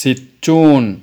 situe